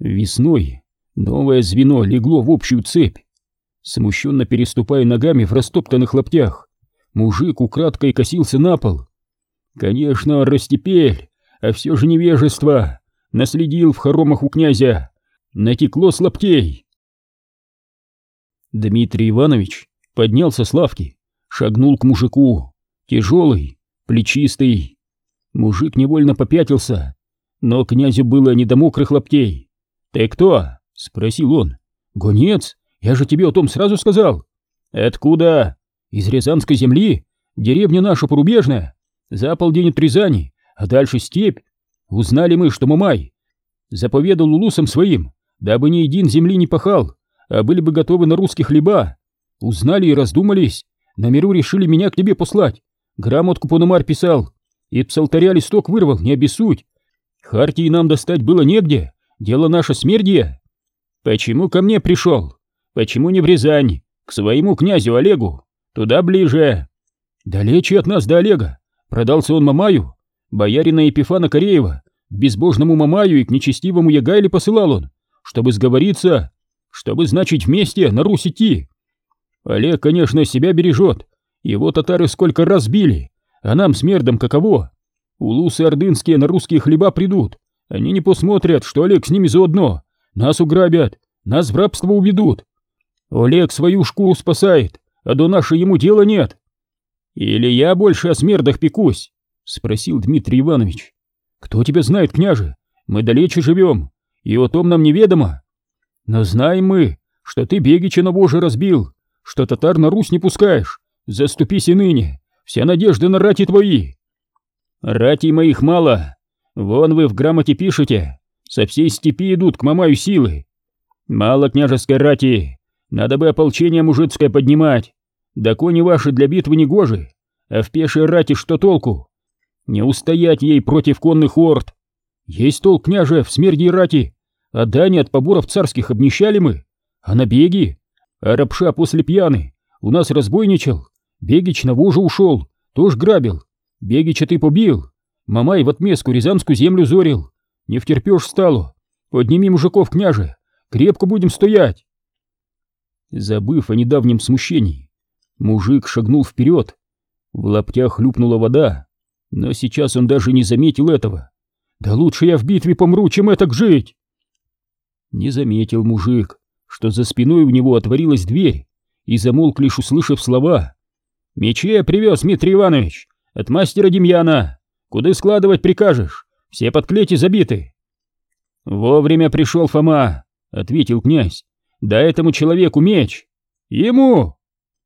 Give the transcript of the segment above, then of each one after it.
Весной новое звено легло в общую цепь. Смущенно переступая ногами в растоптанных лаптях, мужик украдкой косился на пол. Конечно, растепель, а все же невежество. Наследил в хоромах у князя. Натекло с лаптей. Дмитрий Иванович поднялся с лавки, шагнул к мужику. Тяжелый, плечистый. Мужик невольно попятился, но князю было не до мокрых лаптей. «Ты кто?» — спросил он. «Гонец, я же тебе о том сразу сказал». «Откуда?» «Из Рязанской земли, деревня наша порубежная, за полдень от Рязани, а дальше степь. Узнали мы, что Мамай заповедал улусам своим, дабы ни един земли не пахал, а были бы готовы на русских хлеба. Узнали и раздумались, на миру решили меня к тебе послать. Грамотку Пономарь писал, и псалтаря листок вырвал, не обессудь. Хартии нам достать было негде, дело наше смердие. Почему ко мне пришел? Почему не в Рязань, к своему князю Олегу? Туда ближе. Далече от нас до Олега. Продался он Мамаю, боярина Епифана Кореева, безбожному Мамаю и к нечестивому Ягайле посылал он, чтобы сговориться, чтобы, значит, вместе на Русь идти. Олег, конечно, себя бережет, его татары сколько раз били, а нам смердом каково? Улусы ордынские на русские хлеба придут, они не посмотрят, что Олег с ними заодно, нас уграбят, нас в рабство уведут. Олег свою шкуру спасает, а до нашей ему дела нет. Или я больше о смердах пекусь? Спросил Дмитрий Иванович. Кто тебя знает, княже? Мы далече живем, и о том нам неведомо. Но знаем мы, что ты Бегича на воже разбил, что татар на Русь не пускаешь. Заступись и ныне, вся надежда на рати твои. Рати моих мало. Вон вы в грамоте пишете, со всей степи идут к Мамаю силы. Мало княжеской рати, надо бы ополчение мужицкое поднимать. Да кони ваши для битвы не гожи, а в пешей рати что толку? Не устоять ей против конных орд. Есть толк, княже, в смерди рати, а дани от поборов царских обнищали мы, а набеги. А рабша после пьяны у нас разбойничал, Бегич на вожу ушел, тоже грабил. Бегича ты побил, Мамай в отместку рязанскую землю зорил. Не втерпешь стало. Подними мужиков, княже, крепко будем стоять. Забыв о недавнем смущении, мужик шагнул вперед. В лаптях хлюпнула вода, но сейчас он даже не заметил этого. Да лучше я в битве помру, чем это жить. Не заметил мужик, что за спиной у него отворилась дверь, и замолк лишь услышав слова. «Мечи я привез, Дмитрий Иванович, от мастера Демьяна. Куда складывать прикажешь? Все под клети забиты». «Вовремя пришел Фома», — ответил князь. «Да этому человеку меч». «Ему!»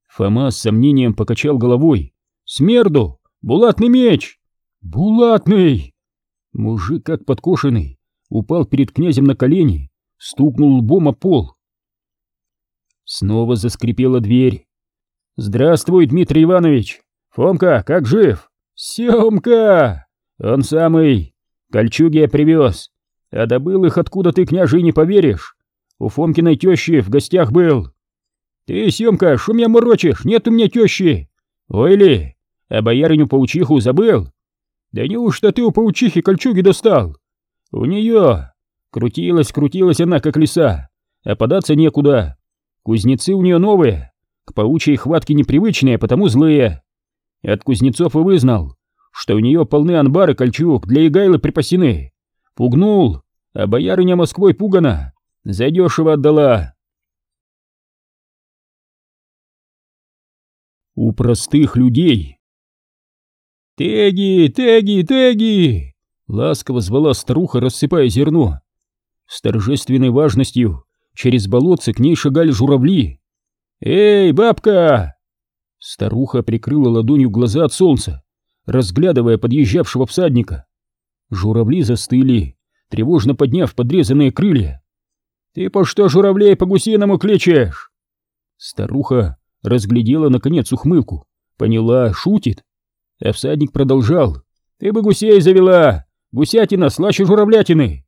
Фома с сомнением покачал головой. «Смерду! Булатный меч!» «Булатный!» Мужик, как подкошенный, упал перед князем на колени, стукнул лбом о пол. Снова заскрипела дверь. «Здравствуй, Дмитрий Иванович! Фомка, как жив?» «Семка! Он самый! Кольчуги я привез, а добыл их откуда ты, княжи, не поверишь! У Фомкиной тещи в гостях был!» «Ты, Семка, шум я морочишь, нет у меня тещи!» «Ой ли, а боярыню-паучиху забыл?» «Да неужто ты у паучихи кольчуги достал?» «У нее!» Крутилась, крутилась она, как лиса, а податься некуда. Кузнецы у нее новые, к паучьей хватке непривычные, потому злые. От кузнецов и вызнал, что у нее полны анбары кольчуг для Игайлы припасены. Пугнул, а боярыня Москвой пугана, задешево отдала. У простых людей. «Теги, теги, теги!» — ласково звала старуха, рассыпая зерно. С торжественной важностью Через болотце к ней шагали журавли. «Эй, бабка!» Старуха прикрыла ладонью глаза от солнца, разглядывая подъезжавшего всадника. Журавли застыли, тревожно подняв подрезанные крылья. «Ты по что журавлей по гусиному кличешь?» Старуха разглядела, наконец, ухмылку. Поняла, шутит. А всадник продолжал. «Ты бы гусей завела! Гусятина слаще журавлятины!»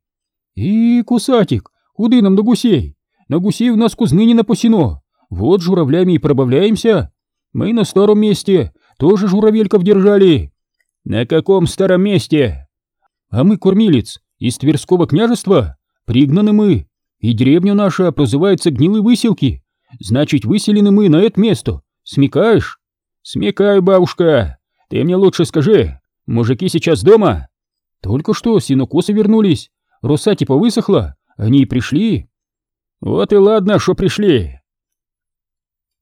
«И, кусатик, куды нам до гусей? На гусей у нас кузны не напасено. Вот журавлями и пробавляемся. Мы на старом месте тоже журавельков держали. На каком старом месте? А мы кормилец из Тверского княжества. пригнаны мы, и деревня наша прозывается Гнилые Выселки. Значит, выселены мы на это место. Смекаешь? Смекаю, бабушка. Ты мне лучше скажи, мужики сейчас дома? Только что синокосы вернулись. Роса типа высохла, они и пришли. Вот и ладно, что пришли.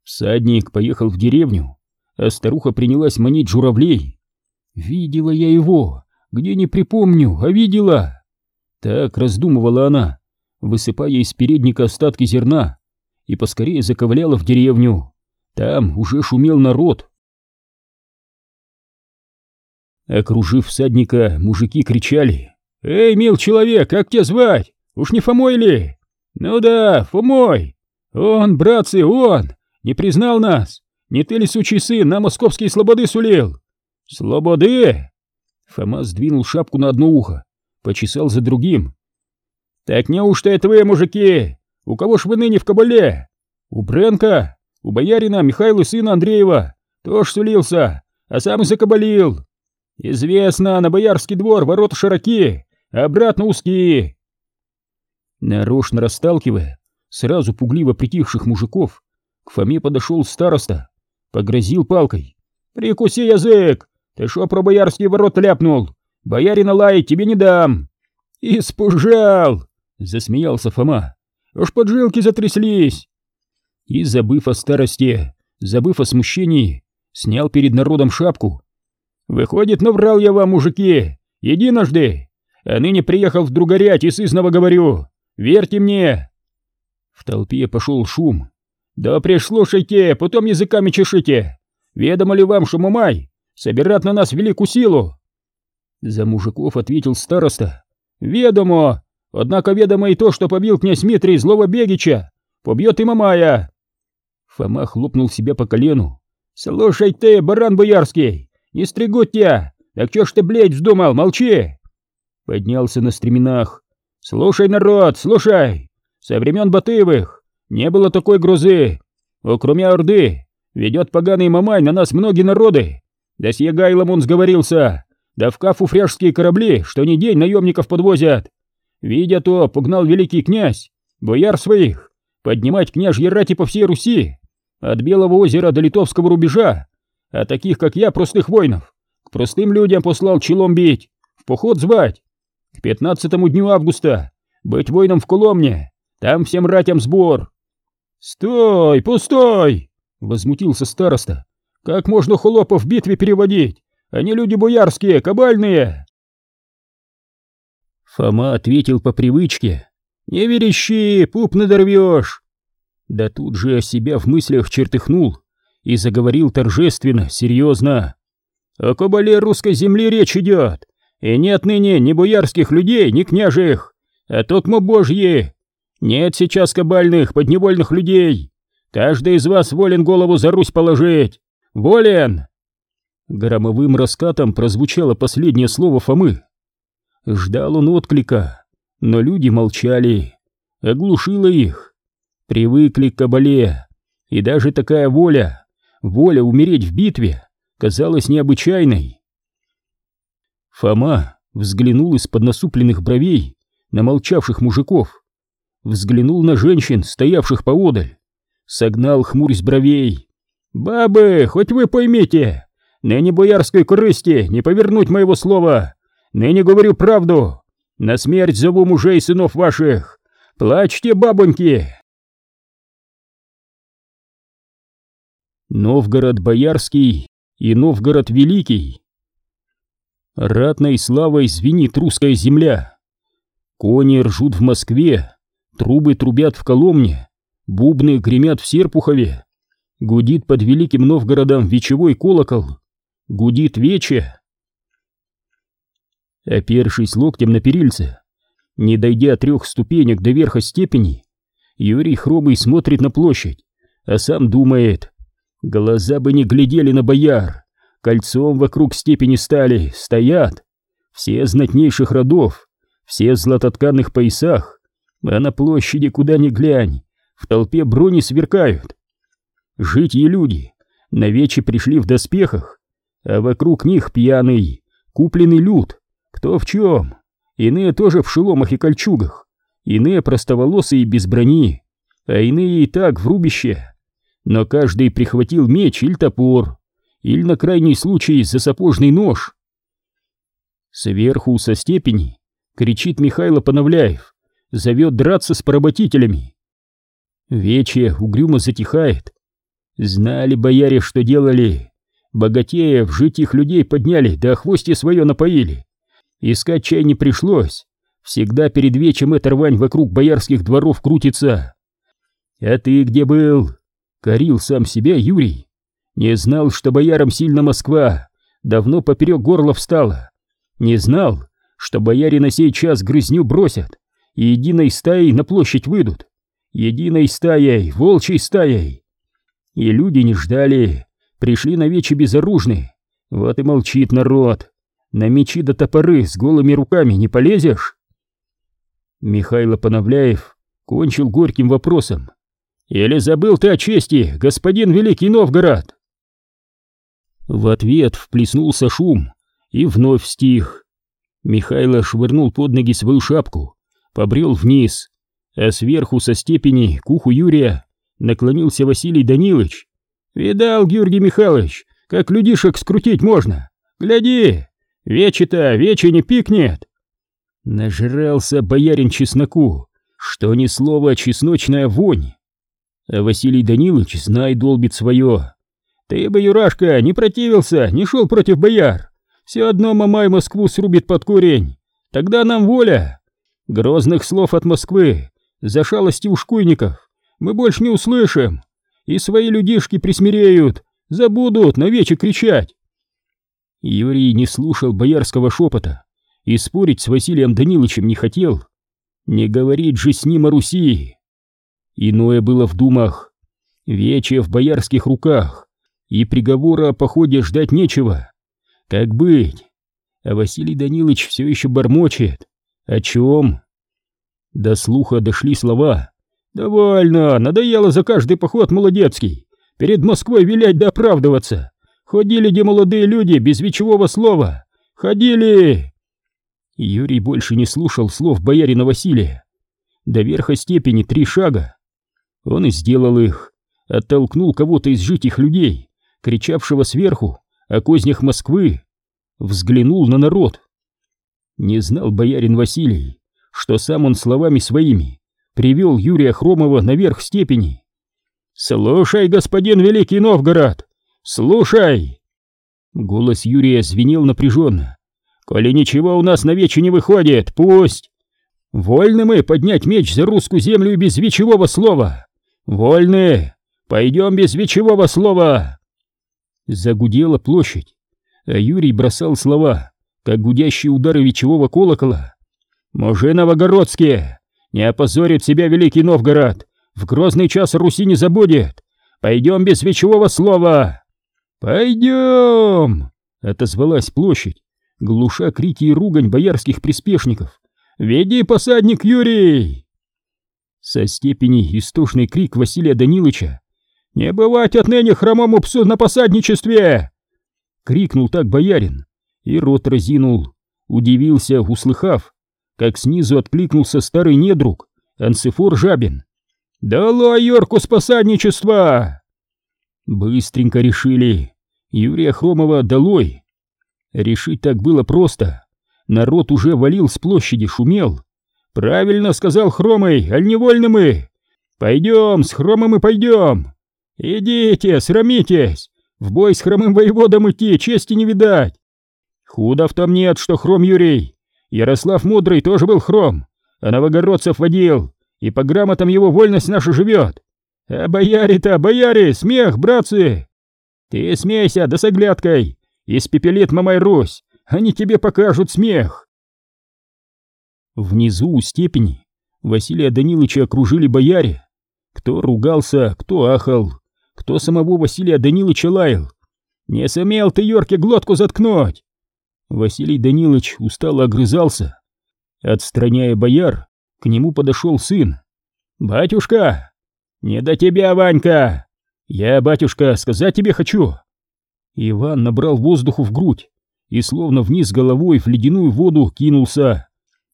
Всадник поехал в деревню, а старуха принялась манить журавлей. Видела я его, где не припомню, а видела. Так раздумывала она, высыпая из передника остатки зерна, и поскорее заковыляла в деревню. Там уже шумел народ. Окружив всадника, мужики кричали. «Эй, мил человек, как тебя звать? Уж не Фомой ли?» «Ну да, Фомой! Он, братцы, он! Не признал нас! Не ты ли, сучий сын, на московские слободы сулил?» «Слободы?» Фома сдвинул шапку на одно ухо, почесал за другим. «Так неужто это вы, мужики? У кого ж вы ныне в кабале? У Бренка, у боярина Михаила сына Андреева, тоже сулился, а сам и закабалил. Известно, на боярский двор ворота широки, а обратно узкие». Нарочно расталкивая сразу пугливо притихших мужиков, к Фоме подошел староста, погрозил палкой. «Прикуси язык! Ты шо про боярские ворота ляпнул? Боярина лаять тебе не дам!» «Испужал!» — засмеялся Фома. «Уж поджилки затряслись!» И, забыв о старости, забыв о смущении, снял перед народом шапку. «Выходит, наврал я вам, мужики, единожды, а ныне приехал в Другарять и сызново говорю, верьте мне!» В толпе пошел шум. «Да прислушайте, потом языками чешите! Ведомо ли вам, что Мамай собирает на нас великую силу?» За мужиков ответил староста. «Ведомо! Однако ведомо и то, что побил князь Дмитрий злого Бегича! Побьет и Мамая!» Фома хлопнул себя по колену. «Слушай ты, баран боярский, не стригут тебя! Так чё ж ты, блядь, вздумал, молчи!» Поднялся на стременах. «Слушай, народ, слушай! Со времен Батыевых не было такой грузы! Кроме Орды ведет поганый Мамай на нас многие народы! Да с Ягайлом он сговорился! Да в Кафу фряжские корабли, что ни день наемников подвозят. Видя то, погнал великий князь, бояр своих, поднимать княжьи рати по всей Руси, от Белого озера до Литовского рубежа, а таких, как я, простых воинов, к простым людям послал челом бить, в поход звать. К пятнадцатому дню августа быть воином в Коломне, там всем ратям сбор. «Стой, пустой!» — возмутился староста. «Как можно холопов в битве переводить? Они люди боярские, кабальные!» Фома ответил по привычке. «Не верещи, пуп надорвешь!» Да тут же о себя в мыслях чертыхнул и заговорил торжественно, серьезно. «О кабале русской земли речь идет, и нет ныне ни боярских людей, ни княжих, а токмо божьи. Нет сейчас кабальных, подневольных людей. Каждый из вас волен голову за Русь положить. Волен!» Громовым раскатом прозвучало последнее слово Фомы. Ждал он отклика, но люди молчали. Оглушило их. Привыкли к кабале. И даже такая воля, воля умереть в битве, казалась необычайной. Фома взглянул из-под насупленных бровей на молчавших мужиков. Взглянул на женщин, стоявших поодаль. Согнал хмурь бровей. «Бабы, хоть вы поймите, Ныне боярской корысти не повернуть моего слова. Ныне говорю правду. На смерть зову мужей сынов ваших. Плачьте, бабоньки!» Новгород Боярский и Новгород Великий. Ратной славой звенит русская земля. Кони ржут в Москве, трубы трубят в Коломне, бубны гремят в Серпухове. Гудит под Великим Новгородом вечевой колокол гудит вече. Опершись локтем на перильце, не дойдя трех ступенек до верха степени, Юрий Хромый смотрит на площадь, а сам думает, глаза бы не глядели на бояр, кольцом вокруг степени стали, стоят, все знатнейших родов, все в златотканных поясах, а на площади куда ни глянь, в толпе брони сверкают. Жить и люди навече пришли в доспехах, а вокруг них пьяный, купленный люд, кто в чем, иные тоже в шеломах и кольчугах, иные простоволосые без брони, а иные и так в рубище. Но каждый прихватил меч или топор, или на крайний случай за сапожный нож. Сверху со степени кричит Михайло Пановляев, зовет драться с поработителями. Вече угрюмо затихает. Знали бояре, что делали. Богатеев, жить их людей подняли, да хвости свое напоили. Искать чай не пришлось. Всегда перед вечем эта рвань вокруг боярских дворов крутится. А ты где был? Корил сам себя Юрий. Не знал, что боярам сильно Москва. Давно поперек горла встала. Не знал, что бояре на сей час грызню бросят единой стаей на площадь выйдут. Единой стаей, волчьей стаей. И люди не ждали, пришли на вече безоружные. Вот и молчит народ. На мечи да топоры с голыми руками не полезешь? Михайло Пановляев кончил горьким вопросом. «Или забыл ты о чести, господин Великий Новгород?» В ответ вплеснулся шум и вновь стих. Михайло швырнул под ноги свою шапку, побрел вниз, а сверху со степени к уху Юрия наклонился Василий Данилович. «Видал, Георгий Михайлович, как людишек скрутить можно? Гляди, вече-то, вече не пикнет!» Нажрался боярин чесноку, что ни слова чесночная вонь. А Василий Данилович, знай, долбит свое. Ты бы, Юрашка, не противился, не шел против бояр. Все одно Мамай Москву срубит под корень. Тогда нам воля. Грозных слов от Москвы, за шалости ушкуйников, мы больше не услышим. И свои людишки присмиреют, забудут навече кричать. Юрий не слушал боярского шепота и спорить с Василием Даниловичем не хотел. Не говорить же с ним о Руси. Иное было в думах. Вече в боярских руках, и приговора о походе ждать нечего. Как быть? А Василий Данилович все еще бормочет. О чем? До слуха дошли слова. «Довольно, надоело за каждый поход молодецкий. Перед Москвой вилять да оправдываться. Ходили где молодые люди без вечевого слова. Ходили!» Юрий больше не слушал слов боярина Василия. До верха степени три шага. Он и сделал их. Оттолкнул кого-то из житих людей, кричавшего сверху о кознях Москвы. Взглянул на народ. Не знал боярин Василий, что сам он словами своими привел Юрия Хромова наверх степени. «Слушай, господин Великий Новгород! Слушай!» Голос Юрия звенел напряженно. «Коли ничего у нас на вече не выходит, пусть! Вольны мы поднять меч за русскую землю без вечевого слова! Вольны! Пойдем без вечевого слова!» Загудела площадь, а Юрий бросал слова, как гудящие удары вечевого колокола. «Мужи новогородские! Не опозорит себя Великий Новгород! В грозный час Руси не забудет! Пойдем без вечевого слова!» «Пойдем!» — отозвалась площадь, глуша крики и ругань боярских приспешников. «Веди, посадник Юрий!» Со степени истошный крик Василия Данилыча «Не бывать отныне хромому псу на посадничестве!» Крикнул так боярин и рот разинул, удивился, услыхав, как снизу откликнулся старый недруг, Анцифор Жабин. «Долой Йорку с посадничества!» Быстренько решили. Юрия Хромова долой. Решить так было просто. Народ уже валил с площади, шумел. «Правильно сказал Хромой, аль невольны мы! Пойдем, с Хромом и пойдем! Идите, срамитесь! В бой с хромым воеводом идти, чести не видать! Худо в том нет, что Хром Юрий Ярослав Мудрый тоже был хром, а новогородцев водил, и по грамотам его вольность наша живет. А бояре-то, бояре, смех, братцы! Ты смейся, да с оглядкой, испепелит Мамай Русь, они тебе покажут смех. Внизу у степени Василия Даниловича окружили бояре. Кто ругался, кто ахал, кто самого Василия Даниловича лаял. Не сумел ты, Йорке, глотку заткнуть! Василий Данилович устало огрызался. Отстраняя бояр, к нему подошел сын. «Батюшка! Не до тебя, Ванька! Я, батюшка, сказать тебе хочу!» Иван набрал воздуху в грудь и словно вниз головой в ледяную воду кинулся.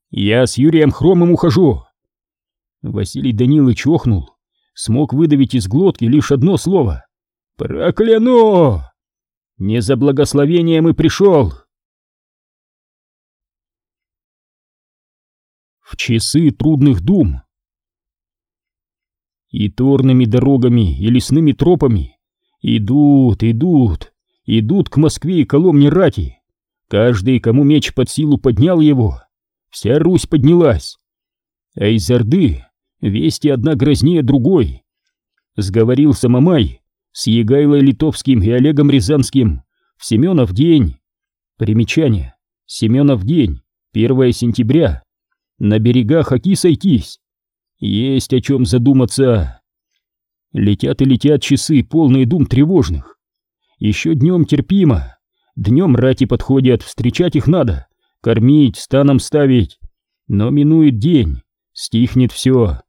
«Я с Юрием Хромом ухожу!» Василий Данилович охнул, смог выдавить из глотки лишь одно слово. «Прокляну!» «Не за благословением и пришел!» В часы трудных дум и торными дорогами, и лесными тропами идут, идут, идут к Москве и Коломне рати. Каждый, кому меч под силу поднял его, вся Русь поднялась. А из Орды вести одна грознее другой. Сговорился Мамай с Егайлой Литовским и Олегом Рязанским в Семенов день. Примечание. Семенов день, 1 сентября. На берегах Оки сойтись. Есть о чем задуматься. Летят и летят часы, полные дум тревожных. Еще днем терпимо. Днем рати подходят, встречать их надо. Кормить, станом ставить. Но минует день, стихнет все.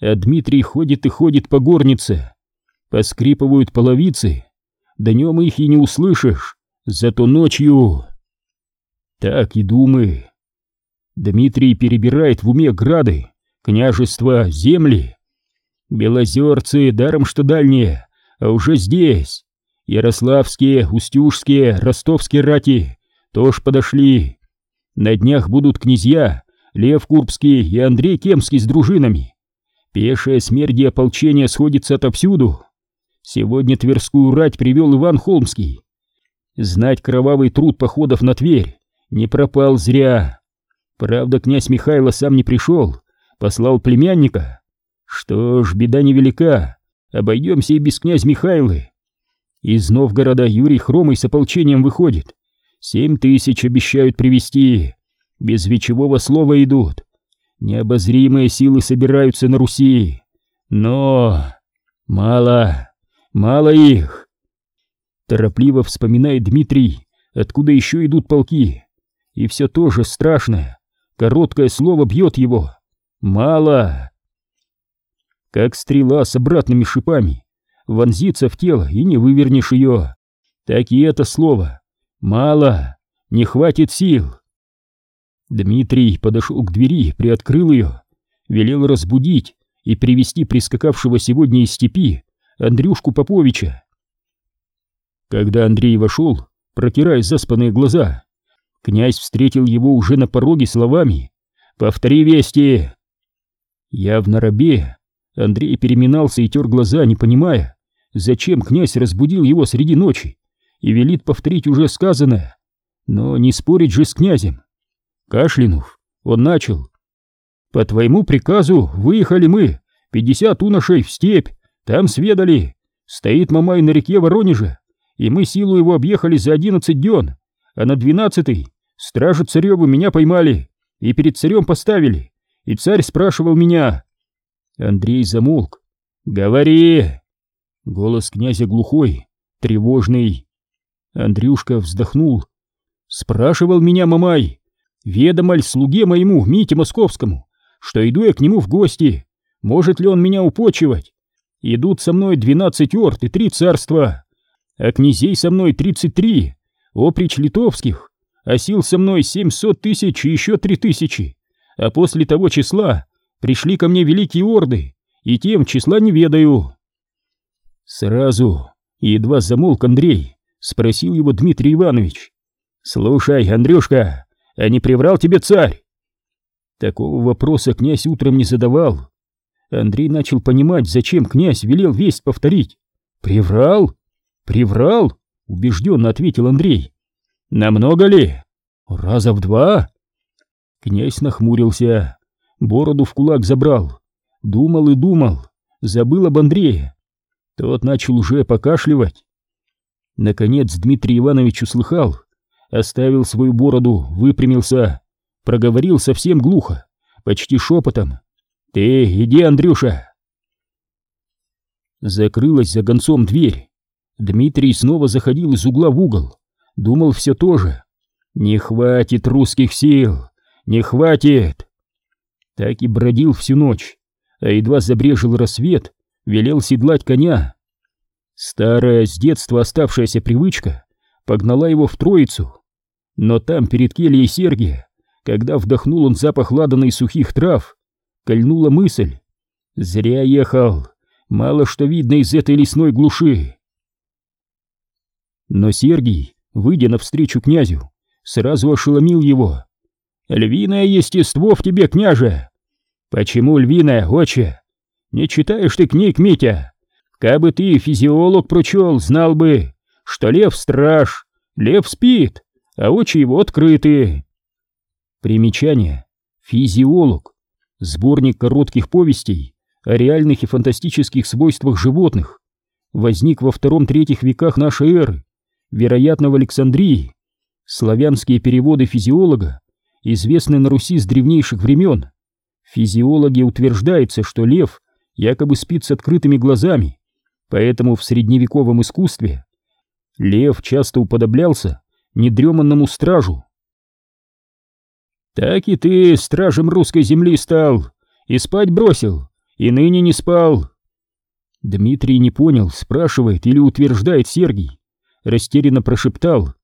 А Дмитрий ходит и ходит по горнице. Поскрипывают половицы. Днем их и не услышишь, зато ночью... Так и думай. Дмитрий перебирает в уме грады, княжества, земли. Белозерцы, даром что дальние, а уже здесь. Ярославские, Устюжские, Ростовские рати тоже подошли. На днях будут князья Лев Курбский и Андрей Кемский с дружинами. Пешая смерть и ополчение сходится отовсюду. Сегодня Тверскую рать привел Иван Холмский. Знать кровавый труд походов на Тверь не пропал зря. Правда, князь Михайло сам не пришел, послал племянника. Что ж, беда невелика, обойдемся и без князь Михайлы. Из Новгорода Юрий Хромый с ополчением выходит. Семь тысяч обещают привести без вечевого слова идут. Необозримые силы собираются на Руси. Но мало, мало их. Торопливо вспоминает Дмитрий, откуда еще идут полки. И все тоже страшное. Короткое слово бьет его. Мало. Как стрела с обратными шипами. Вонзится в тело и не вывернешь ее. Так и это слово. Мало. Не хватит сил. Дмитрий подошел к двери, приоткрыл ее, велел разбудить и привести прискакавшего сегодня из степи Андрюшку Поповича. Когда Андрей вошел, протирая заспанные глаза, князь встретил его уже на пороге словами «Повтори вести!». Я в рабе, Андрей переминался и тер глаза, не понимая, зачем князь разбудил его среди ночи и велит повторить уже сказанное, но не спорить же с князем. Кашлянув, он начал. «По твоему приказу выехали мы, пятьдесят уношей в степь, там сведали. Стоит Мамай на реке Воронеже, и мы силу его объехали за одиннадцать дён, а на двенадцатый стражи царевы меня поймали и перед царем поставили, и царь спрашивал меня». Андрей замолк. «Говори!» Голос князя глухой, тревожный. Андрюшка вздохнул. «Спрашивал меня Мамай, Ведомо ли слуге моему, Мите Московскому, что иду я к нему в гости? Может ли он меня упочивать? Идут со мной двенадцать орд и три царства, а князей со мной тридцать три, оприч литовских, а сил со мной семьсот тысяч и еще три тысячи, а после того числа пришли ко мне великие орды, и тем числа не ведаю. Сразу, едва замолк Андрей, спросил его Дмитрий Иванович. «Слушай, Андрюшка, а не приврал тебе царь? Такого вопроса князь утром не задавал. Андрей начал понимать, зачем князь велел весть повторить. «Приврал? Приврал?» — убежденно ответил Андрей. «Намного ли? Раза в два?» Князь нахмурился, бороду в кулак забрал, думал и думал, забыл об Андрее. Тот начал уже покашливать. Наконец Дмитрий Иванович услыхал, оставил свою бороду, выпрямился, проговорил совсем глухо, почти шепотом. «Ты иди, Андрюша!» Закрылась за гонцом дверь. Дмитрий снова заходил из угла в угол. Думал все то же. «Не хватит русских сил! Не хватит!» Так и бродил всю ночь, а едва забрежил рассвет, велел седлать коня. Старая, с детства оставшаяся привычка погнала его в Троицу, но там, перед кельей Сергия, когда вдохнул он запах ладана и сухих трав, кольнула мысль, Зря ехал, мало что видно из этой лесной глуши. Но Сергий, выйдя навстречу князю, сразу ошеломил его. «Львиное естество в тебе, княже!» «Почему львиное, отче? Не читаешь ты книг, Митя? Кабы ты физиолог прочел, знал бы, что лев страж, лев спит, а очи его открыты». Примечание. Физиолог. Сборник коротких повестей о реальных и фантастических свойствах животных. Возник во втором-третьих веках нашей эры, вероятно, в Александрии. Славянские переводы физиолога известны на Руси с древнейших времен. В физиологии утверждается, что лев якобы спит с открытыми глазами, поэтому в средневековом искусстве лев часто уподоблялся недреманному стражу. «Так и ты стражем русской земли стал, и спать бросил, и ныне не спал». Дмитрий не понял, спрашивает или утверждает Сергий. Растерянно прошептал.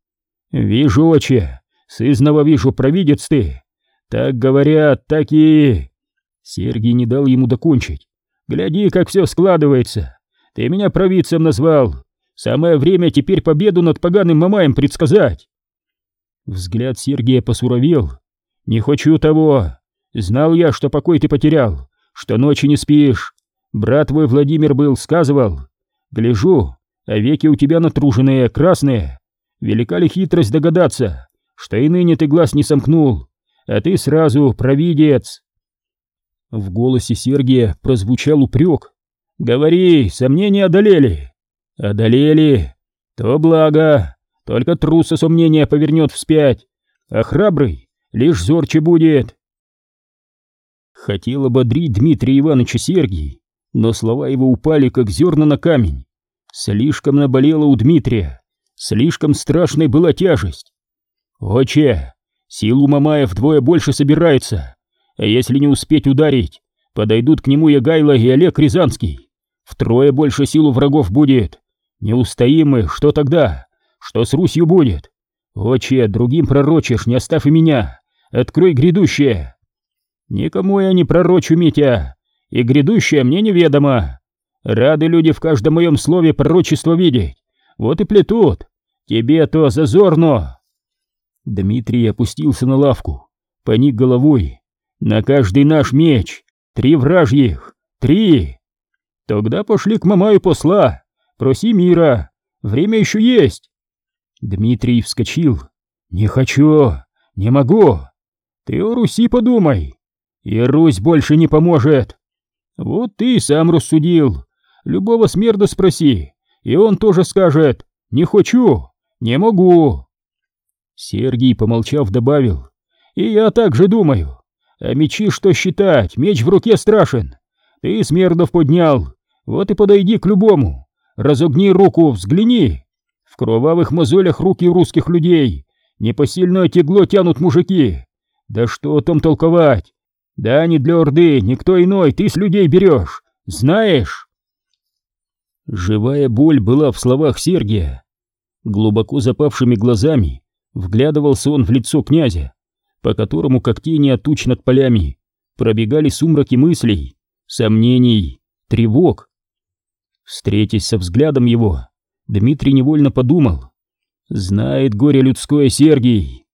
«Вижу, отче, сызново вижу, провидец ты. Так говорят, так и...» Сергий не дал ему докончить. «Гляди, как все складывается. Ты меня провидцем назвал. Самое время теперь победу над поганым Мамаем предсказать». Взгляд Сергия посуровел. «Не хочу того. Знал я, что покой ты потерял, что ночи не спишь. Брат твой Владимир был, сказывал. Гляжу, а веки у тебя натруженные, красные. Велика ли хитрость догадаться, что и ныне ты глаз не сомкнул, а ты сразу провидец. В голосе Сергия прозвучал упрек. «Говори, сомнения одолели». «Одолели. То благо. Только труса сомнения повернет вспять, а храбрый лишь зорче будет». Хотел ободрить Дмитрия Ивановича Сергий, но слова его упали, как зерна на камень. Слишком наболело у Дмитрия, слишком страшной была тяжесть. «Отче, силу Мамая вдвое больше собирается, а если не успеть ударить, подойдут к нему Ягайло и Олег Рязанский. Втрое больше силу врагов будет. Не устоим мы, что тогда? Что с Русью будет? Отче, другим пророчишь, не оставь и меня. Открой грядущее!» «Никому я не пророчу, Митя, и грядущее мне неведомо. Рады люди в каждом моем слове пророчество видеть. Вот и плетут. Тебе-то зазорно. Дмитрий опустился на лавку, поник головой. На каждый наш меч. Три вражьих. Три. Тогда пошли к Мамаю посла. Проси мира. Время еще есть. Дмитрий вскочил. Не хочу. Не могу. Ты о Руси подумай. И Русь больше не поможет. Вот ты сам рассудил. Любого смерда спроси, и он тоже скажет «не хочу», «не могу». Сергий, помолчав, добавил «И я так же думаю. А мечи что считать, меч в руке страшен. Ты смердов поднял, вот и подойди к любому. Разогни руку, взгляни. В кровавых мозолях руки русских людей непосильное тегло тянут мужики. Да что там толковать? Да не для Орды, никто иной, ты с людей берешь. Знаешь?» Живая боль была в словах Сергия. Глубоко запавшими глазами вглядывался он в лицо князя, по которому, как тени от туч над полями, пробегали сумраки мыслей, сомнений, тревог. Встретясь со взглядом его, Дмитрий невольно подумал. «Знает горе людское Сергий!»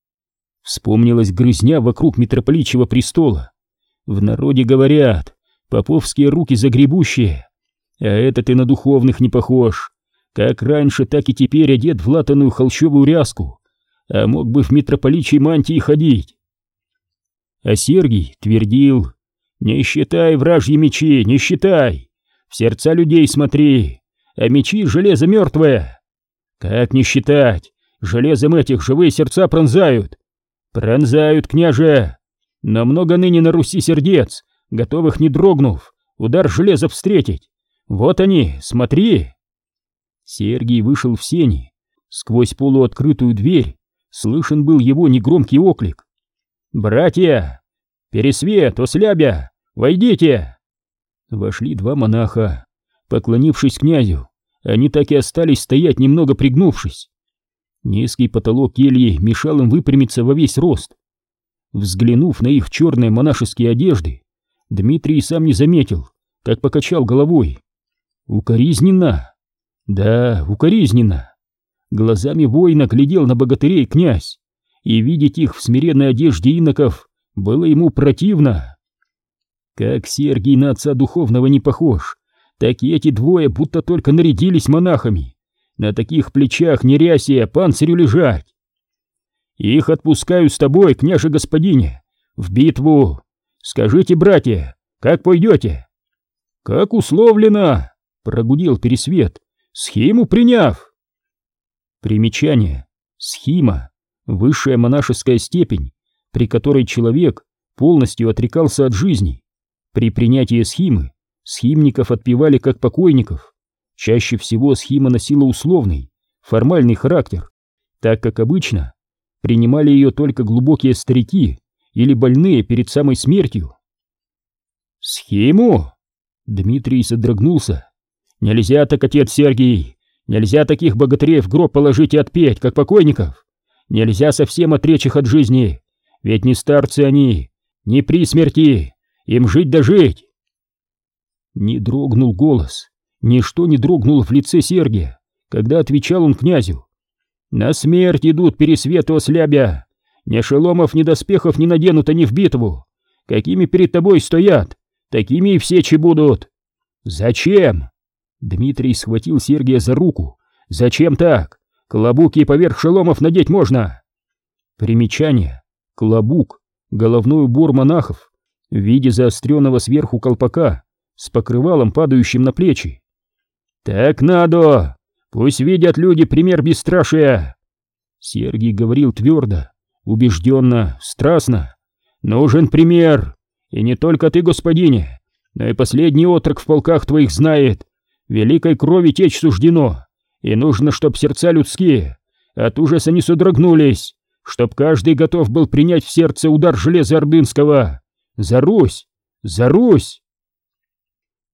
Вспомнилась грызня вокруг митрополичьего престола. В народе говорят, поповские руки загребущие, а этот и на духовных не похож. Как раньше, так и теперь одет в латаную холщовую ряску, а мог бы в митрополичьей мантии ходить. А Сергий твердил, «Не считай вражьи мечи, не считай! В сердца людей смотри, а мечи — железо мертвое! Как не считать? Железом этих живые сердца пронзают! Пронзают, княже! Но много ныне на Руси сердец, готовых, не дрогнув, удар железа встретить! Вот они, смотри!» Сергий вышел в сени. Сквозь полуоткрытую дверь слышен был его негромкий оклик. «Братья! Пересвет, ослябя! Войдите!» Вошли два монаха. Поклонившись князю, они так и остались стоять, немного пригнувшись. Низкий потолок кельи мешал им выпрямиться во весь рост. Взглянув на их черные монашеские одежды, Дмитрий сам не заметил, как покачал головой. Укоризненно. Да, укоризненно. Глазами воина глядел на богатырей князь, и видеть их в смиренной одежде иноков было ему противно. Как Сергий на отца духовного не похож, так и эти двое будто только нарядились монахами. На таких плечах нерясия панцирю лежать. Их отпускаю с тобой, княже господине, в битву. Скажите, братья, как пойдете? Как условлено, прогудел Пересвет, схему приняв. Примечание. Схима — высшая монашеская степень, при которой человек полностью отрекался от жизни. При принятии схимы схимников отпевали как покойников. Чаще всего схима носила условный, формальный характер, так как обычно принимали ее только глубокие старики или больные перед самой смертью. «Схиму?» Дмитрий содрогнулся. «Нельзя так, отец Сергий! Нельзя таких богатырей в гроб положить и отпеть, как покойников! Нельзя совсем отречь их от жизни! Ведь не старцы они, не при смерти! Им жить да жить!» Не дрогнул голос, ничто не дрогнуло в лице Сергия, когда отвечал он князю. «На смерть идут пересвету ослябя! Ни шеломов, ни доспехов не наденут они в битву! Какими перед тобой стоят, такими и все че будут! Зачем?» Дмитрий схватил Сергия за руку. «Зачем так? Клобуки поверх шеломов надеть можно!» Примечание. Клобук. Головной убор монахов в виде заостренного сверху колпака с покрывалом, падающим на плечи. «Так надо! Пусть видят люди пример бесстрашия!» Сергий говорил твердо, убежденно, страстно. «Нужен пример! И не только ты, господине, но и последний отрок в полках твоих знает. Великой крови течь суждено, и нужно, чтоб сердца людские от ужаса не содрогнулись, чтоб каждый готов был принять в сердце удар железа Ордынского. За Русь! За Русь!»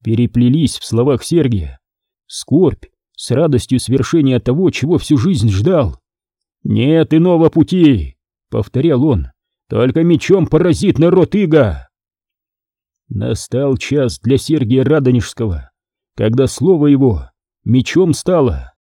переплелись в словах Сергия. Скорбь с радостью свершения того, чего всю жизнь ждал. «Нет иного пути!» — повторял он. «Только мечом поразит народ Иго!» Настал час для Сергия Радонежского, когда слово его мечом стало.